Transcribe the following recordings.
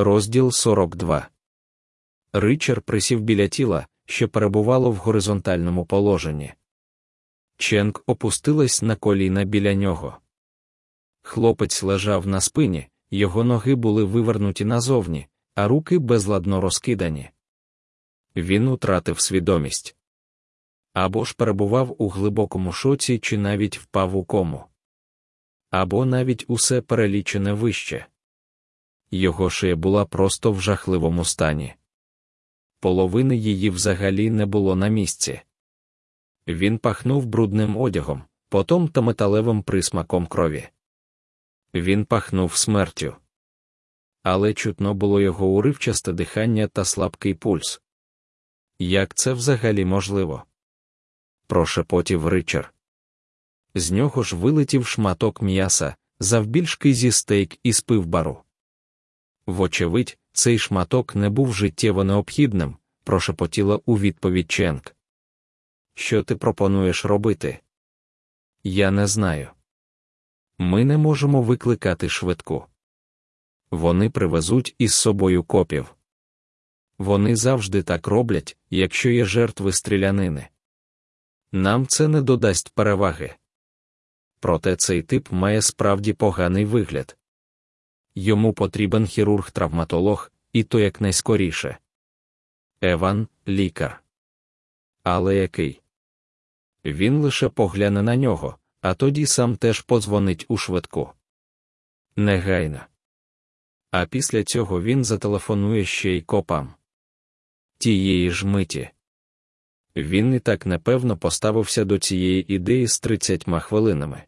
Розділ 42 Ричар присів біля тіла, що перебувало в горизонтальному положенні. Ченк опустилась на коліна біля нього. Хлопець лежав на спині, його ноги були вивернуті назовні, а руки безладно розкидані. Він утратив свідомість або ж перебував у глибокому шоці, чи навіть впав у кому, або навіть усе перелічене вище. Його шия була просто в жахливому стані. Половини її взагалі не було на місці. Він пахнув брудним одягом, потом та металевим присмаком крові. Він пахнув смертю. Але чутно було його уривчасте дихання та слабкий пульс. Як це взагалі можливо? прошепотів Ричар. З нього ж вилетів шматок м'яса, завбільшки зі стейк із пивбару. Вочевидь, цей шматок не був життєво необхідним, прошепотіла у відповідь Ченк. Що ти пропонуєш робити? Я не знаю. Ми не можемо викликати швидку. Вони привезуть із собою копів. Вони завжди так роблять, якщо є жертви стрілянини. Нам це не додасть переваги. Проте цей тип має справді поганий вигляд. Йому потрібен хірург-травматолог, і то якнайскоріше. Еван, лікар. Але який? Він лише погляне на нього, а тоді сам теж подзвонить у швидку. Негайно. А після цього він зателефонує ще й копам. Тієї ж миті. Він і так непевно поставився до цієї ідеї з тридцятьма хвилинами.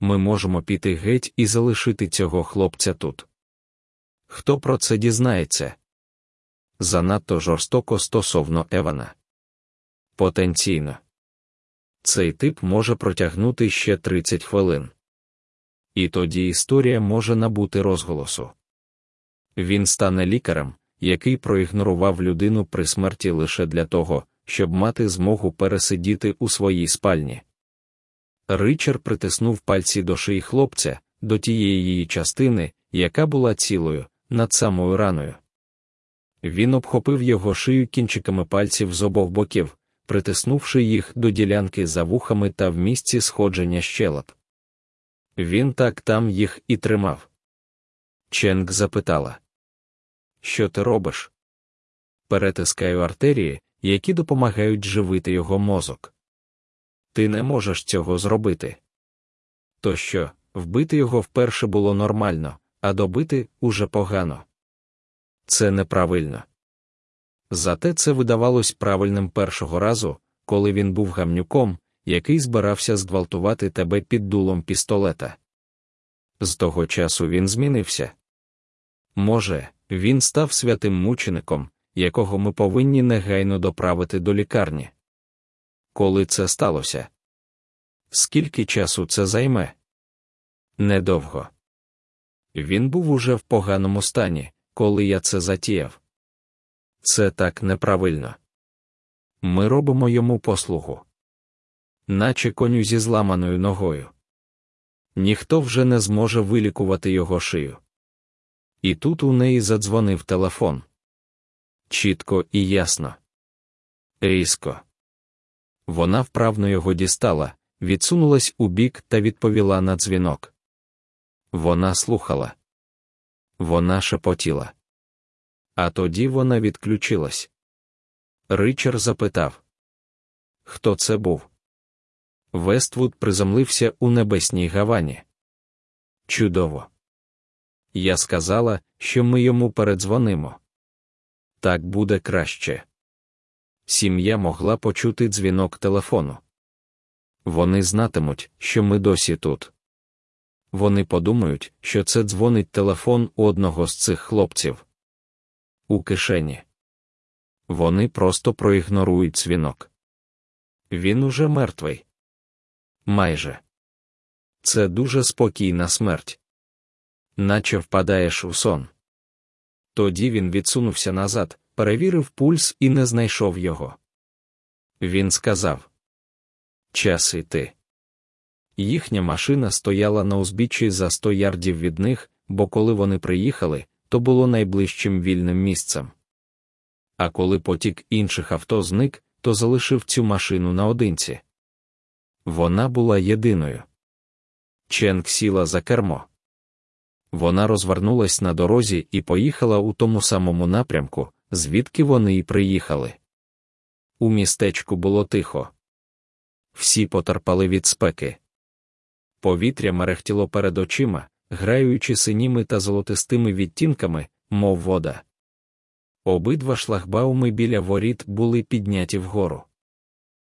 Ми можемо піти геть і залишити цього хлопця тут. Хто про це дізнається? Занадто жорстоко стосовно Евана. Потенційно. Цей тип може протягнути ще 30 хвилин. І тоді історія може набути розголосу. Він стане лікарем, який проігнорував людину при смерті лише для того, щоб мати змогу пересидіти у своїй спальні. Ричард притиснув пальці до шиї хлопця, до тієї її частини, яка була цілою, над самою раною. Він обхопив його шию кінчиками пальців з обох боків, притиснувши їх до ділянки за вухами та в місці сходження щелеп. Він так там їх і тримав. Ченк запитала: Що ти робиш? Перетискаю артерії, які допомагають живити його мозок. Ти не можеш цього зробити. То що, вбити його вперше було нормально, а добити уже погано. Це неправильно. Зате це видавалось правильним першого разу, коли він був гамнюком, який збирався зґвалтувати тебе під дулом пістолета. З того часу він змінився. Може, він став святим мучеником, якого ми повинні негайно доправити до лікарні. Коли це сталося? Скільки часу це займе? Недовго. Він був уже в поганому стані, коли я це затіяв. Це так неправильно. Ми робимо йому послугу, наче коню зі зламаною ногою. Ніхто вже не зможе вилікувати його шию. І тут у неї задзвонив телефон. Чітко і ясно. Різко. Вона вправно його дістала, відсунулась у бік та відповіла на дзвінок. Вона слухала. Вона шепотіла. А тоді вона відключилась. Ричард запитав: Хто це був? Вествуд приземлився у небесній гавані. Чудово. Я сказала, що ми йому передзвонимо. Так буде краще. Сім'я могла почути дзвінок телефону. Вони знатимуть, що ми досі тут. Вони подумають, що це дзвонить телефон у одного з цих хлопців. У кишені. Вони просто проігнорують дзвінок. Він уже мертвий. Майже. Це дуже спокійна смерть. Наче впадаєш у сон. Тоді він відсунувся назад, перевірив пульс і не знайшов його. Він сказав: Час іти. Їхня машина стояла на узбіччі за сто ярдів від них, бо коли вони приїхали, то було найближчим вільним місцем. А коли потік інших авто зник, то залишив цю машину наодинці. Вона була єдиною. Ченк сіла за кермо. Вона розвернулась на дорозі і поїхала у тому самому напрямку, звідки вони й приїхали. У містечку було тихо. Всі потерпали від спеки. Повітря мерехтіло перед очима, граючи синіми та золотистими відтінками, мов вода. Обидва шлагбауми біля воріт були підняті вгору.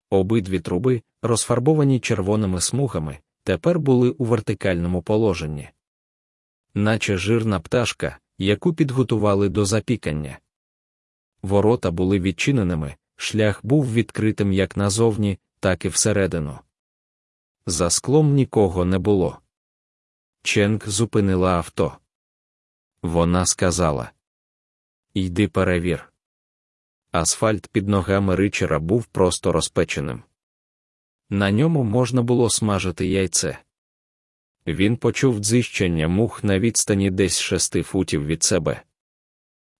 Обидві труби, розфарбовані червоними смугами, тепер були у вертикальному положенні, наче жирна пташка, яку підготували до запікання. Ворота були відчиненими, шлях був відкритим як назовні, так і всередину. За склом нікого не було. Ченк зупинила авто. Вона сказала: Йди перевір. Асфальт під ногами ричера був просто розпеченим. На ньому можна було смажити яйце. Він почув дзищення мух на відстані десь шести футів від себе.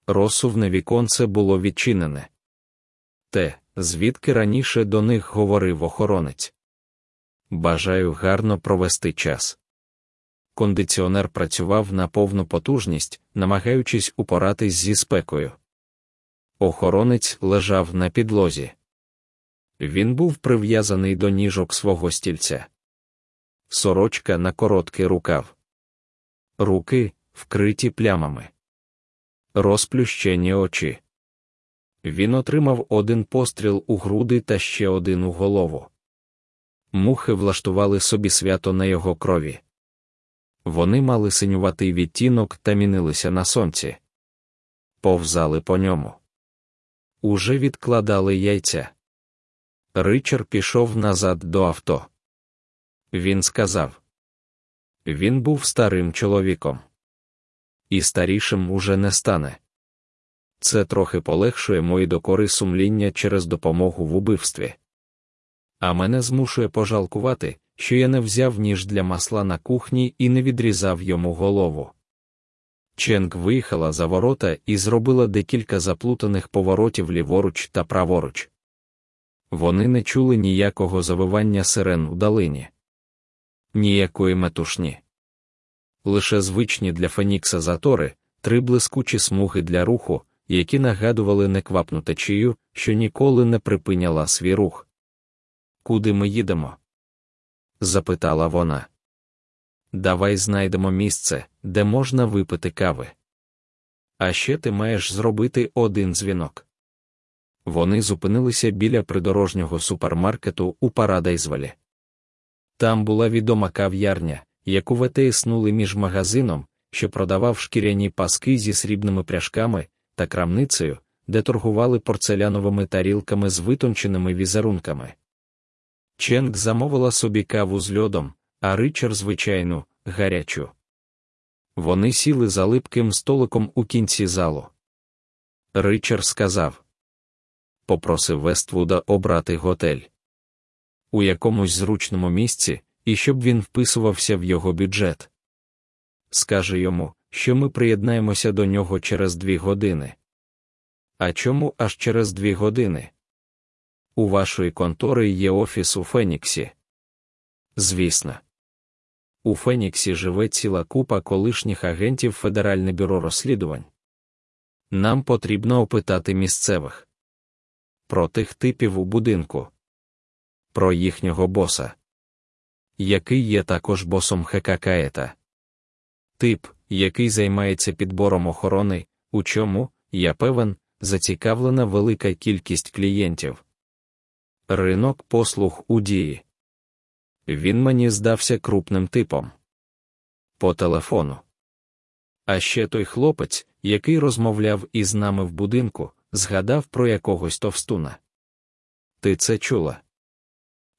Розсувне віконце було відчинене. Те, звідки раніше до них говорив охоронець. Бажаю гарно провести час. Кондиціонер працював на повну потужність, намагаючись упоратись зі спекою. Охоронець лежав на підлозі. Він був прив'язаний до ніжок свого стільця. Сорочка на короткий рукав. Руки вкриті плямами. Розплющені очі. Він отримав один постріл у груди та ще один у голову. Мухи влаштували собі свято на його крові. Вони мали синюватий відтінок та мінилися на сонці. Повзали по ньому. Уже відкладали яйця. Ричард пішов назад до авто. Він сказав він був старим чоловіком. І старішим уже не стане. Це трохи полегшує мої докори сумління через допомогу в убивстві. А мене змушує пожалкувати, що я не взяв ніж для масла на кухні і не відрізав йому голову. Ченк виїхала за ворота і зробила декілька заплутаних поворотів ліворуч та праворуч. Вони не чули ніякого завивання сирен у долині, ніякої метушні. Лише звичні для Фенікса затори, три блискучі смуги для руху, які нагадували неквапну течію, що ніколи не припиняла свій рух. Куди ми їдемо? запитала вона. Давай знайдемо місце, де можна випити кави. А ще ти маєш зробити один дзвінок. Вони зупинилися біля придорожнього супермаркету у Парадайзвалі. Там була відома кав'ярня, яку витиснули між магазином, що продавав шкіряні паски зі срібними пряжками, та крамницею, де торгували порцеляновими тарілками з витонченими візерунками. Ченк замовила собі каву з льодом, а Ричард звичайну, гарячу. Вони сіли за липким столиком у кінці залу. Ричард сказав попросив Вествуда обрати готель у якомусь зручному місці, і щоб він вписувався в його бюджет. Скаже йому, що ми приєднаємося до нього через дві години. А чому аж через дві години? У вашої контори є офіс у Феніксі. Звісно. У Феніксі живе ціла купа колишніх агентів Федеральне бюро розслідувань. Нам потрібно опитати місцевих про тих типів у будинку, про їхнього боса, який є також босом ХККЕТА. Тип, який займається підбором охорони, у чому, я певен, зацікавлена велика кількість клієнтів. Ринок послуг у дії. Він мені здався крупним типом. По телефону. А ще той хлопець, який розмовляв із нами в будинку, згадав про якогось товстуна. Ти це чула?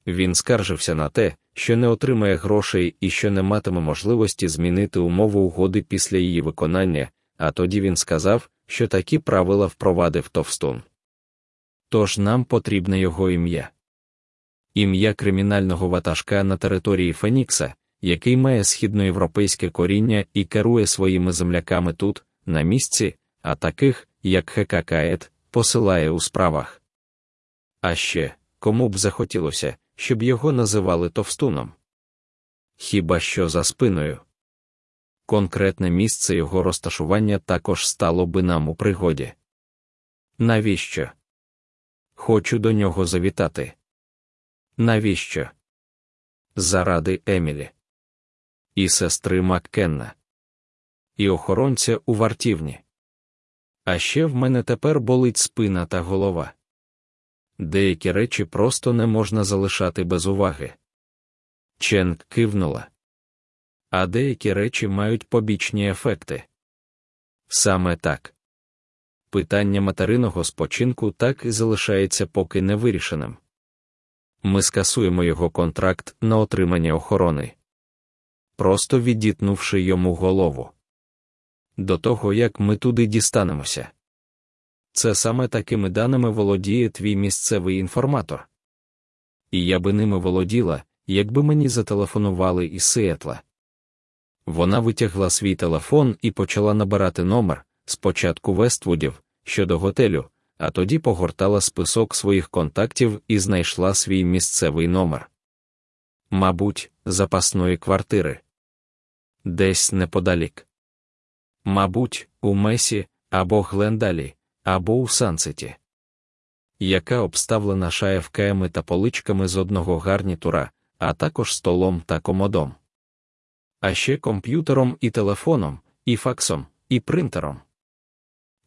Він скаржився на те, що не отримає грошей і що не матиме можливості змінити умови угоди після її виконання, а тоді він сказав, що такі правила впровадив товстун. Тож нам потрібне його ім'я. Ім'я кримінального ватажка на території Фенікса, який має східноєвропейське коріння і керує своїми земляками тут, на місці, а таких, як Хекакает, посилає у справах. А ще кому б захотілося, щоб його називали товстуном? Хіба що за спиною? Конкретне місце його розташування також стало би нам у пригоді. Навіщо? Хочу до нього завітати. Навіщо? Заради Емілі і сестри Маккенна, і охоронця у вартівні. А ще в мене тепер болить спина та голова. Деякі речі просто не можна залишати без уваги. Чен кивнула. А деякі речі мають побічні ефекти. Саме так. Питання материного спочинку так і залишається поки не вирішеним. Ми скасуємо його контракт на отримання охорони, просто відітнувши йому голову. До того як ми туди дістанемося. Це саме такими даними володіє твій місцевий інформатор. І я би ними володіла, якби мені зателефонували із Сиетла. Вона витягла свій телефон і почала набирати номер спочатку Вествудів щодо готелю, а тоді погортала список своїх контактів і знайшла свій місцевий номер. Мабуть, запасної квартири. Десь неподалік. Мабуть, у Месі або Глендалі, або у Сансеті, яка обставлена шаєвками та поличками з одного гарнітура, а також столом та комодом. А ще комп'ютером і телефоном, і факсом, і принтером.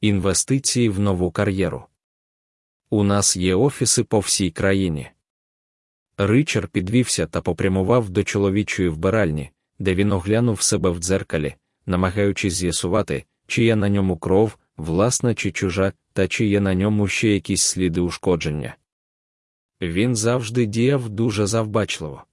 Інвестиції в нову кар'єру. У нас є офіси по всій країні. Ричард підвівся та попрямував до чоловічої вбиральні, де він оглянув себе в дзеркалі, намагаючись з'ясувати, чи є на ньому кров, власна чи чужа, та чи є на ньому ще якісь сліди ушкодження. Він завжди діяв дуже завбачливо.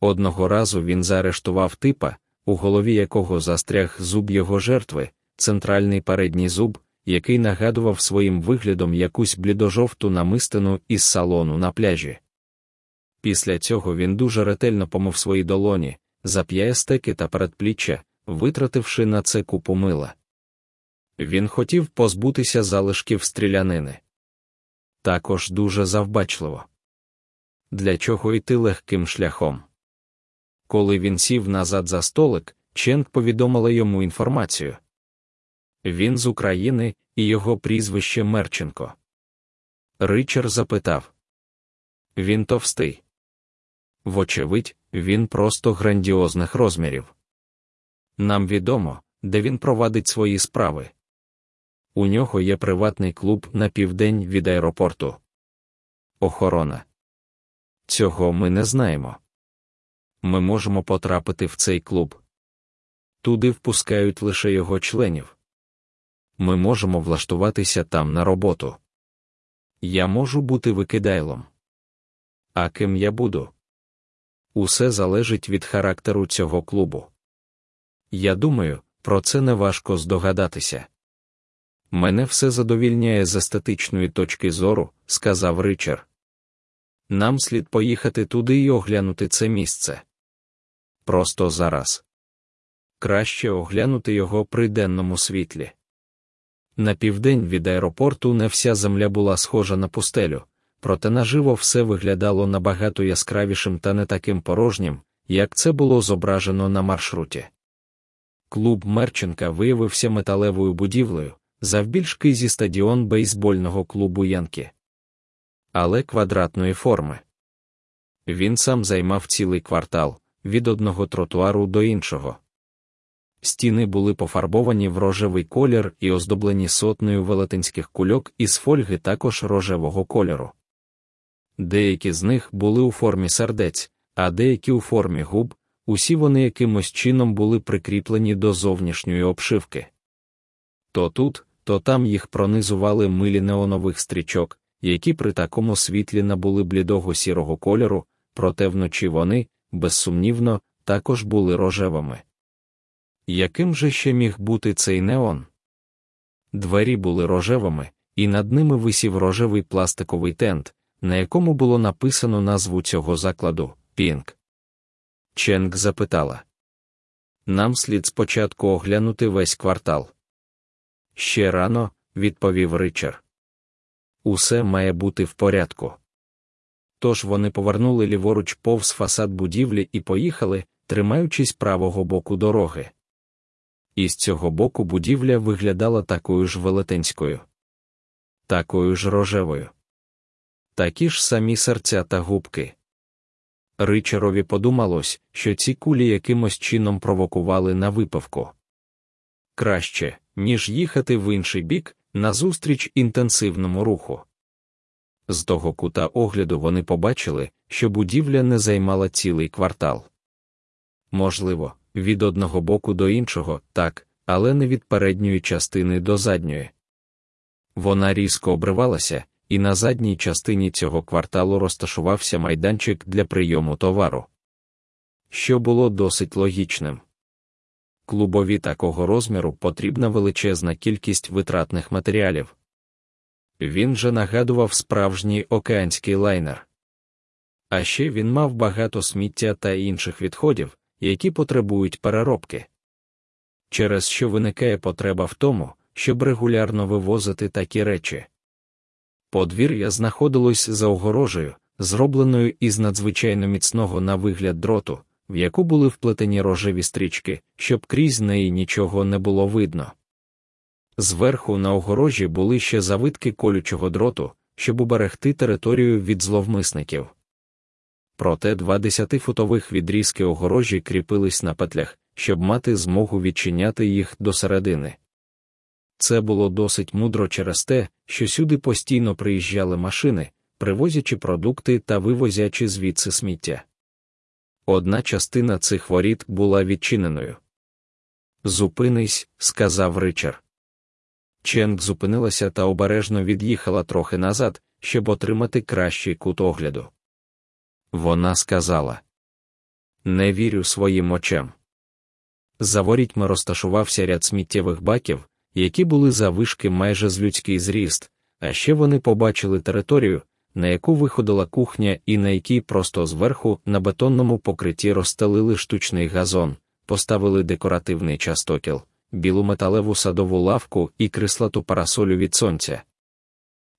Одного разу він заарештував типа, у голові якого застряг зуб його жертви, центральний передній зуб, який нагадував своїм виглядом якусь блідожовту намистину із салону на пляжі. Після цього він дуже ретельно помив свої долоні, зап'яє стеки та передпліччя, витративши на це купу мила. Він хотів позбутися залишків стрілянини. Також дуже завбачливо. Для чого йти легким шляхом? Коли він сів назад за столик, Ченк повідомила йому інформацію. Він з України і його прізвище Мерченко. Ричард запитав Він товстий. Вочевидь, він просто грандіозних розмірів. Нам відомо, де він провадить свої справи. У нього є приватний клуб на південь від аеропорту. Охорона. Цього ми не знаємо. Ми можемо потрапити в цей клуб. Туди впускають лише його членів. Ми можемо влаштуватися там на роботу. Я можу бути викидайлом. А ким я буду? Усе залежить від характеру цього клубу. Я думаю, про це неважко здогадатися. Мене все задовільняє з естетичної точки зору, сказав Ричард. Нам слід поїхати туди і оглянути це місце. Просто зараз. Краще оглянути його при денному світлі. На південь від аеропорту не вся земля була схожа на пустелю, проте наживо все виглядало набагато яскравішим та не таким порожнім, як це було зображено на маршруті. Клуб Мерченка виявився металевою будівлею, завбільшки зі стадіон бейсбольного клубу Янки. Але квадратної форми. Він сам займав цілий квартал від одного тротуару до іншого. Стіни були пофарбовані в рожевий колір і оздоблені сотнею велетенських кульок із фольги також рожевого кольору. Деякі з них були у формі сердець, а деякі у формі губ, усі вони якимось чином були прикріплені до зовнішньої обшивки. То тут, то там їх пронизували милі неонових стрічок, які при такому світлі набули блідого сірого кольору, проте вночі вони, безсумнівно, також були рожевими. Яким же ще міг бути цей неон? Двері були рожевими, і над ними висів рожевий пластиковий тент, на якому було написано назву цього закладу Пінк. Ченк запитала. Нам слід спочатку оглянути весь квартал. Ще рано, відповів Ричар. Усе має бути в порядку. Тож вони повернули ліворуч повз фасад будівлі і поїхали, тримаючись правого боку дороги. І з цього боку будівля виглядала такою ж велетенською, такою ж рожевою. Такі ж самі серця та губки. Ричарові подумалось, що ці кулі якимось чином провокували на випивку. Краще, ніж їхати в інший бік, назустріч інтенсивному руху. З того кута огляду вони побачили, що будівля не займала цілий квартал. Можливо, від одного боку до іншого, так, але не від передньої частини до задньої. Вона різко обривалася, і на задній частині цього кварталу розташувався майданчик для прийому товару, що було досить логічним. Клубові такого розміру потрібна величезна кількість витратних матеріалів. Він же нагадував справжній океанський лайнер. А ще він мав багато сміття та інших відходів, які потребують переробки, через що виникає потреба в тому, щоб регулярно вивозити такі речі. Подвір'я знаходилось за огорожею, зробленою із надзвичайно міцного на вигляд дроту, в яку були вплетені рожеві стрічки, щоб крізь неї нічого не було видно. Зверху на огорожі були ще завитки колючого дроту, щоб уберегти територію від зловмисників. Проте два десятифутових відрізки огорожі кріпились на петлях, щоб мати змогу відчиняти їх до середини. Це було досить мудро через те, що сюди постійно приїжджали машини, привозячи продукти та вивозячи звідси сміття. Одна частина цих воріт була відчиненою. Зупинись, сказав Ричар. Ченк зупинилася та обережно від'їхала трохи назад, щоб отримати кращий кут огляду. Вона сказала: Не вірю своїм очам. За ворітьми розташувався ряд сміттєвих баків, які були завишки майже з людський зріст, а ще вони побачили територію, на яку виходила кухня і на якій просто зверху на бетонному покритті розстелили штучний газон, поставили декоративний частокіл, білу металеву садову лавку і крислату парасолю від сонця.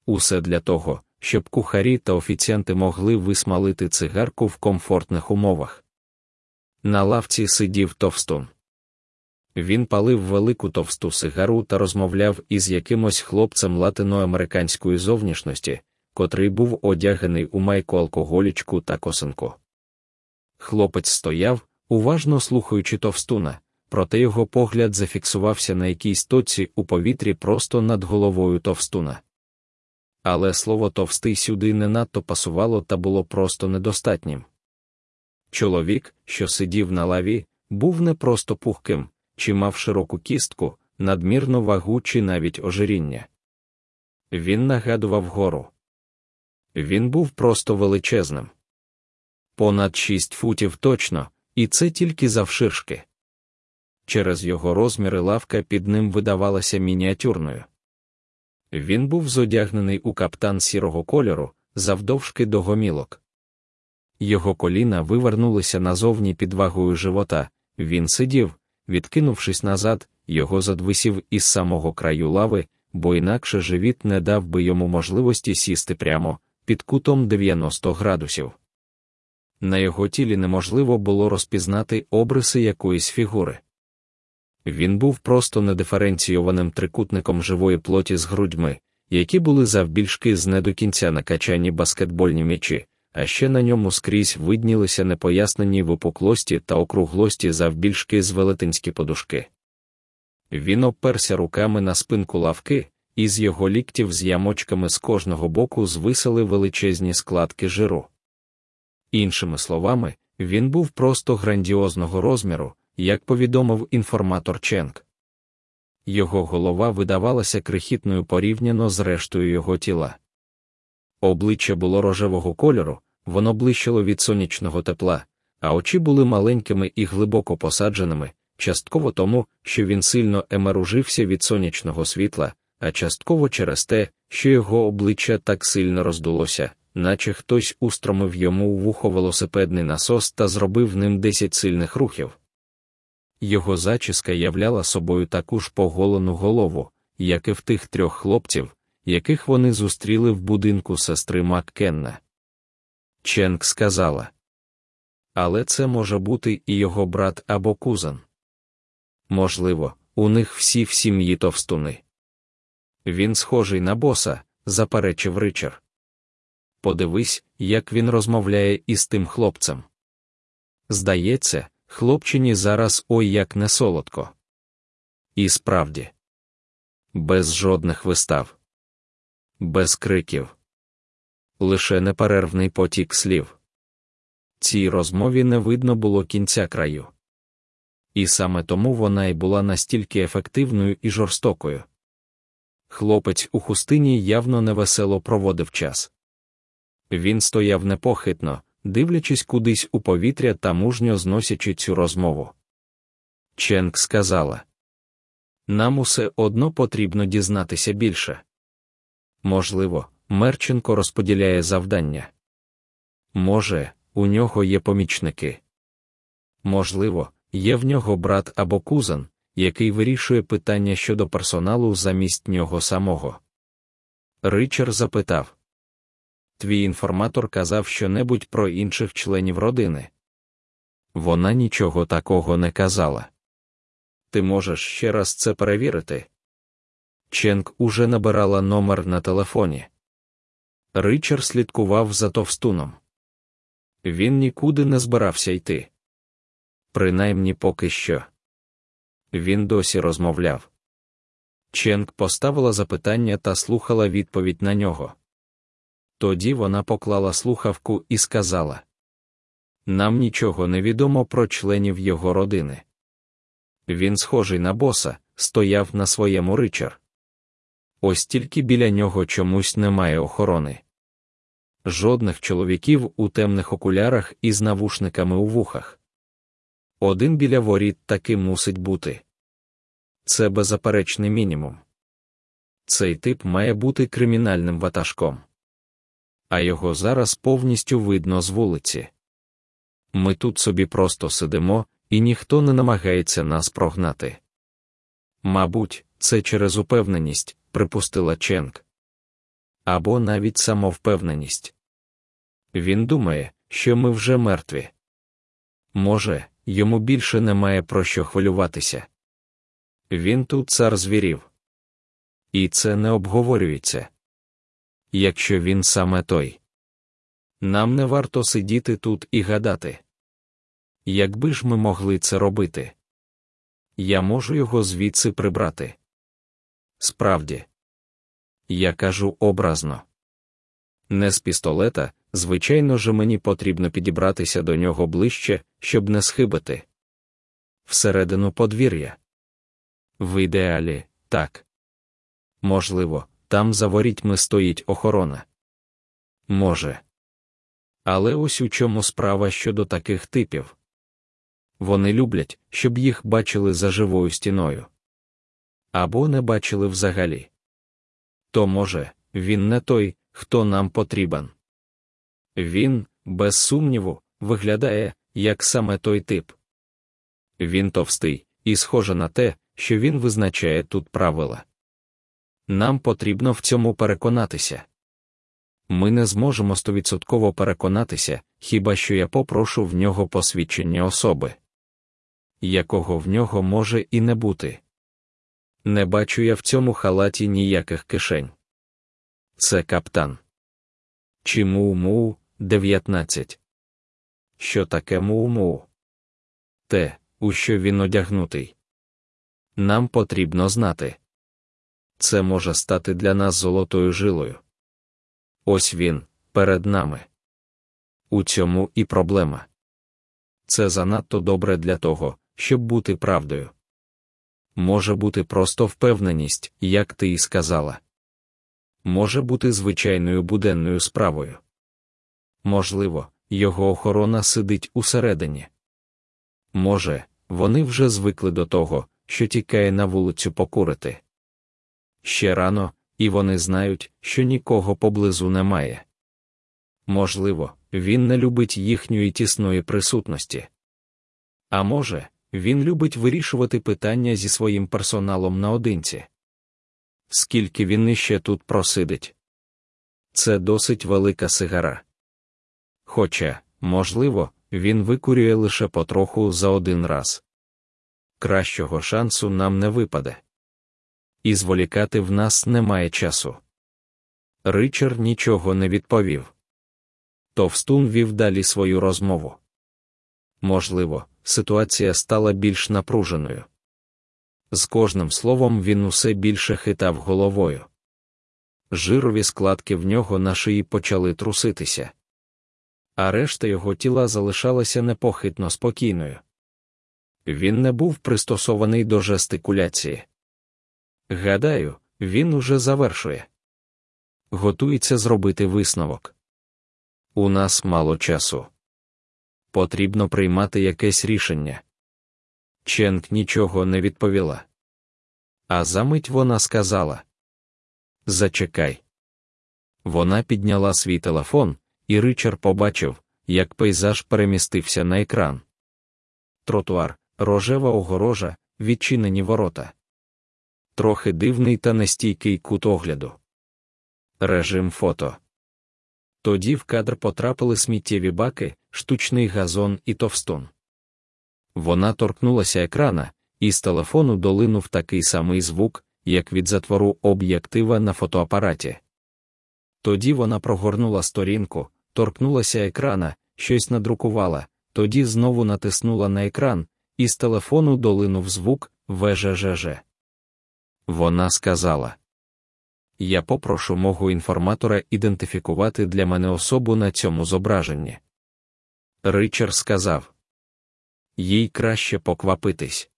Усе для того, щоб кухарі та офіціанти могли висмалити цигарку в комфортних умовах. На лавці сидів товстун. Він палив велику товсту сигару та розмовляв із якимось хлопцем латиноамериканської зовнішності, котрий був одягнений у майку алкоголічку та косинку. Хлопець стояв, уважно слухаючи товстуна, проте його погляд зафіксувався на якійсь тоці у повітрі просто над головою товстуна. Але слово товстий сюди не надто пасувало та було просто недостатнім. Чоловік, що сидів на лаві, був не просто пухким, чи мав широку кістку, надмірну вагу чи навіть ожиріння. Він нагадував гору. Він був просто величезним. Понад шість футів точно, і це тільки завширшки. Через його розміри лавка під ним видавалася мініатюрною. Він був зодягнений у каптан сірого кольору, завдовжки до гомілок. Його коліна вивернулися назовні під вагою живота, він сидів, відкинувшись назад, його задвисів із самого краю лави, бо інакше живіт не дав би йому можливості сісти прямо, під кутом 90 градусів. На його тілі неможливо було розпізнати обриси якоїсь фігури. Він був просто недиференційованим трикутником живої плоті з грудьми, які були завбільшки з не до кінця накачані баскетбольні м'ячі, а ще на ньому скрізь виднілися непояснені випуклості та округлості завбільшки з велетенські подушки. Він оперся руками на спинку лавки, і з його ліктів з ямочками з кожного боку звисали величезні складки жиру. Іншими словами, він був просто грандіозного розміру, як повідомив інформатор Ченк. Його голова видавалася крихітною порівняно з рештою його тіла. Обличчя було рожевого кольору, воно блищило від сонячного тепла, а очі були маленькими і глибоко посадженими, частково тому, що він сильно емеружився від сонячного світла, а частково через те, що його обличчя так сильно роздулося, наче хтось устромив йому у вухо велосипедний насос та зробив ним десять сильних рухів. Його зачіска являла собою таку ж поголену голову, як і в тих трьох хлопців, яких вони зустріли в будинку сестри Маккенна. Ченк сказала. Але це може бути і його брат або кузен. Можливо, у них всі в сім'ї товстуни. Він схожий на боса, заперечив Ричард. Подивись, як він розмовляє із тим хлопцем. Здається, хлопчині зараз ой як не солодко. І справді, без жодних вистав, без криків, лише неперервний потік слів. Цій розмові не видно було кінця краю. І саме тому вона й була настільки ефективною і жорстокою. Хлопець у хустині явно невесело проводив час. Він стояв непохитно, дивлячись кудись у повітря та мужньо зносячи цю розмову. Ченк сказала: Нам усе одно потрібно дізнатися більше. Можливо, Мерченко розподіляє завдання. Може, у нього є помічники. Можливо, є в нього брат або кузен, який вирішує питання щодо персоналу замість нього самого. Ричард запитав Твій інформатор казав щонебудь про інших членів родини. Вона нічого такого не казала. Ти можеш ще раз це перевірити. Ченк уже набирала номер на телефоні. Ричард слідкував за товстуном. Він нікуди не збирався йти. Принаймні поки що. Він досі розмовляв. Ченк поставила запитання та слухала відповідь на нього. Тоді вона поклала слухавку і сказала: Нам нічого не відомо про членів його родини. Він, схожий на боса, стояв на своєму ричар. Ось тільки біля нього чомусь немає охорони. Жодних чоловіків у темних окулярах із навушниками у вухах. Один біля воріт таки мусить бути. Це беззаперечний мінімум. Цей тип має бути кримінальним ватажком. А його зараз повністю видно з вулиці. Ми тут собі просто сидимо, і ніхто не намагається нас прогнати. Мабуть, це через упевненість, припустила Ченк. Або навіть самовпевненість. Він думає, що ми вже мертві. Може, йому більше немає про що хвилюватися. Він тут цар звірів. І це не обговорюється. Якщо він саме той. Нам не варто сидіти тут і гадати. Якби ж ми могли це робити, я можу його звідси прибрати. Справді, я кажу образно. Не з пістолета, звичайно ж, мені потрібно підібратися до нього ближче, щоб не схибити. Всередину подвір'я. В ідеалі, так. Можливо, там за ворітьми стоїть охорона. Може. Але ось у чому справа щодо таких типів. Вони люблять, щоб їх бачили за живою стіною. Або не бачили взагалі. То, може, він не той, хто нам потрібен. Він, без сумніву, виглядає, як саме той тип. Він товстий, і схоже на те, що він визначає тут правила. Нам потрібно в цьому переконатися. Ми не зможемо стовідсотково переконатися, хіба що я попрошу в нього посвідчення особи, якого в нього може і не бути. Не бачу я в цьому халаті ніяких кишень. Це каптан. Чи муу-муу, 19. Що таке муу-муу? Те, у що він одягнутий. Нам потрібно знати. Це може стати для нас золотою жилою. Ось він, перед нами. У цьому і проблема. Це занадто добре для того, щоб бути правдою. Може бути просто впевненість, як ти і сказала. Може бути звичайною буденною справою. Можливо, його охорона сидить усередині. Може, вони вже звикли до того, що тікає на вулицю покурити. Ще рано, і вони знають, що нікого поблизу немає. Можливо, він не любить їхньої тісної присутності. А може, він любить вирішувати питання зі своїм персоналом наодинці. Скільки він іще тут просидить? Це досить велика сигара. Хоча, можливо, він викурює лише потроху за один раз. Кращого шансу нам не випаде. І зволікати в нас немає часу. Ричард нічого не відповів. Товстун вів далі свою розмову. Можливо, ситуація стала більш напруженою. З кожним словом він усе більше хитав головою. Жирові складки в нього на шиї почали труситися, а решта його тіла залишалася непохитно спокійною. Він не був пристосований до жестикуляції. Гадаю, він уже завершує. Готується зробити висновок. У нас мало часу. Потрібно приймати якесь рішення. Ченк нічого не відповіла. А замить вона сказала: Зачекай. Вона підняла свій телефон, і Ричард побачив, як пейзаж перемістився на екран. Тротуар, рожева огорожа, відчинені ворота. Трохи дивний та нестійкий кут огляду. Режим фото. Тоді в кадр потрапили сміттєві баки, штучний газон і товстун. Вона торкнулася екрана, і з телефону долинув такий самий звук, як від затвору об'єктива на фотоапараті. Тоді вона прогорнула сторінку, торкнулася екрана, щось надрукувала, тоді знову натиснула на екран, і з телефону долинув звук ВЖЖЖ. Вона сказала: Я попрошу мого інформатора ідентифікувати для мене особу на цьому зображенні. Ричард сказав: Їй краще поквапитись.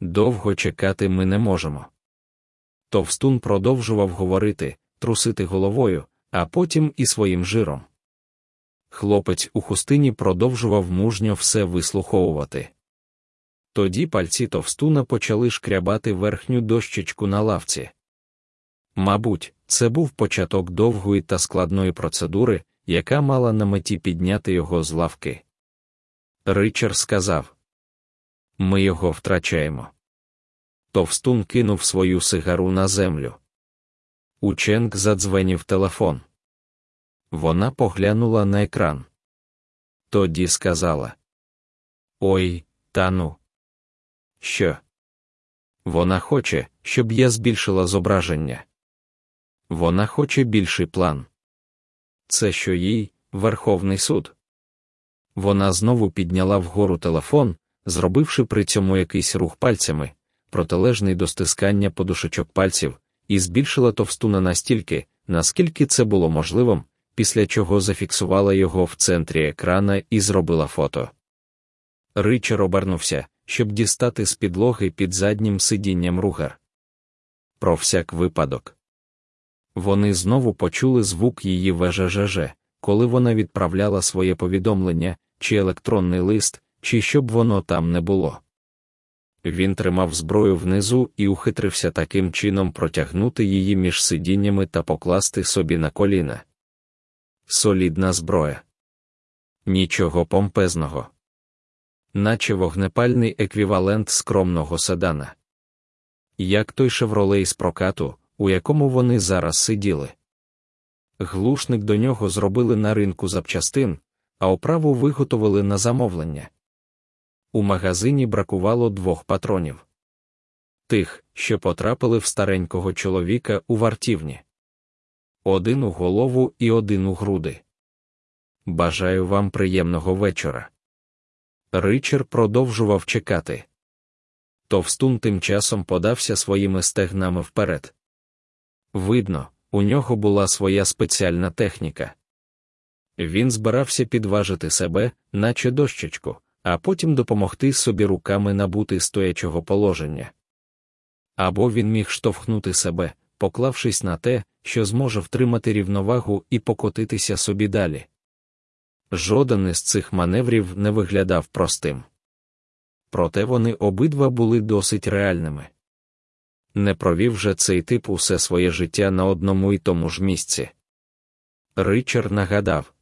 Довго чекати ми не можемо. Товстун продовжував говорити, трусити головою, а потім і своїм жиром. Хлопець у хустині продовжував мужньо все вислуховувати. Тоді пальці товстуна почали шкрябати верхню дощечку на лавці. Мабуть, це був початок довгої та складної процедури, яка мала на меті підняти його з лавки. Ричард сказав: Ми його втрачаємо. Товстун кинув свою сигару на землю. Ученк задзвенів телефон. Вона поглянула на екран. Тоді сказала: Ой, та ну. Що? Вона хоче, щоб я збільшила зображення. Вона хоче більший план. Це що їй, Верховний суд. Вона знову підняла вгору телефон, зробивши при цьому якийсь рух пальцями, протилежний до стискання подушечок пальців, і збільшила товстуна настільки, наскільки це було можливим, після чого зафіксувала його в центрі екрана і зробила фото. Ричар обернувся, щоб дістати з підлоги під заднім сидінням ругар. Про всяк випадок. Вони знову почули звук її ВЖЖЖ, коли вона відправляла своє повідомлення, чи електронний лист, чи щоб воно там не було. Він тримав зброю внизу і ухитрився таким чином протягнути її між сидіннями та покласти собі на коліна. Солідна зброя. Нічого помпезного. Наче вогнепальний еквівалент скромного седана. Як той шевролей з прокату, у якому вони зараз сиділи. Глушник до нього зробили на ринку запчастин, а оправу виготовили на замовлення. У магазині бракувало двох патронів тих, що потрапили в старенького чоловіка у вартівні. Один у голову і один у груди. Бажаю вам приємного вечора. Ричард продовжував чекати. Товстун тим часом подався своїми стегнами вперед. Видно, у нього була своя спеціальна техніка. Він збирався підважити себе, наче дощечку, а потім допомогти собі руками набути стоячого положення. Або він міг штовхнути себе, поклавшись на те, що зможе втримати рівновагу і покотитися собі далі. Жоден із цих маневрів не виглядав простим. Проте вони обидва були досить реальними. Не провів же цей тип усе своє життя на одному і тому ж місці. Ричард нагадав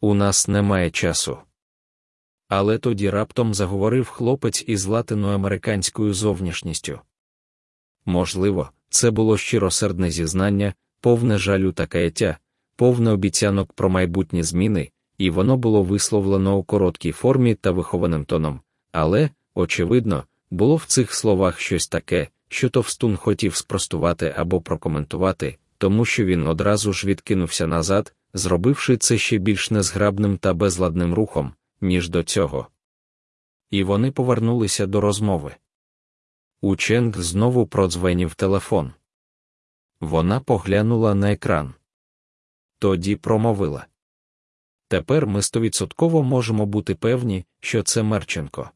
у нас немає часу. Але тоді раптом заговорив хлопець із латиноамериканською зовнішністю. Можливо, Це було щиросердне зізнання, повне жалю та каяття, повне обіцянок про майбутні зміни, і воно було висловлено у короткій формі та вихованим тоном, але, очевидно, було в цих словах щось таке, що Товстун хотів спростувати або прокоментувати, тому що він одразу ж відкинувся назад, зробивши це ще більш незграбним та безладним рухом, ніж до цього. І вони повернулися до розмови. У Ченг знову продзвенів телефон. Вона поглянула на екран. Тоді промовила. Тепер ми стовідсотково можемо бути певні, що це Мерченко.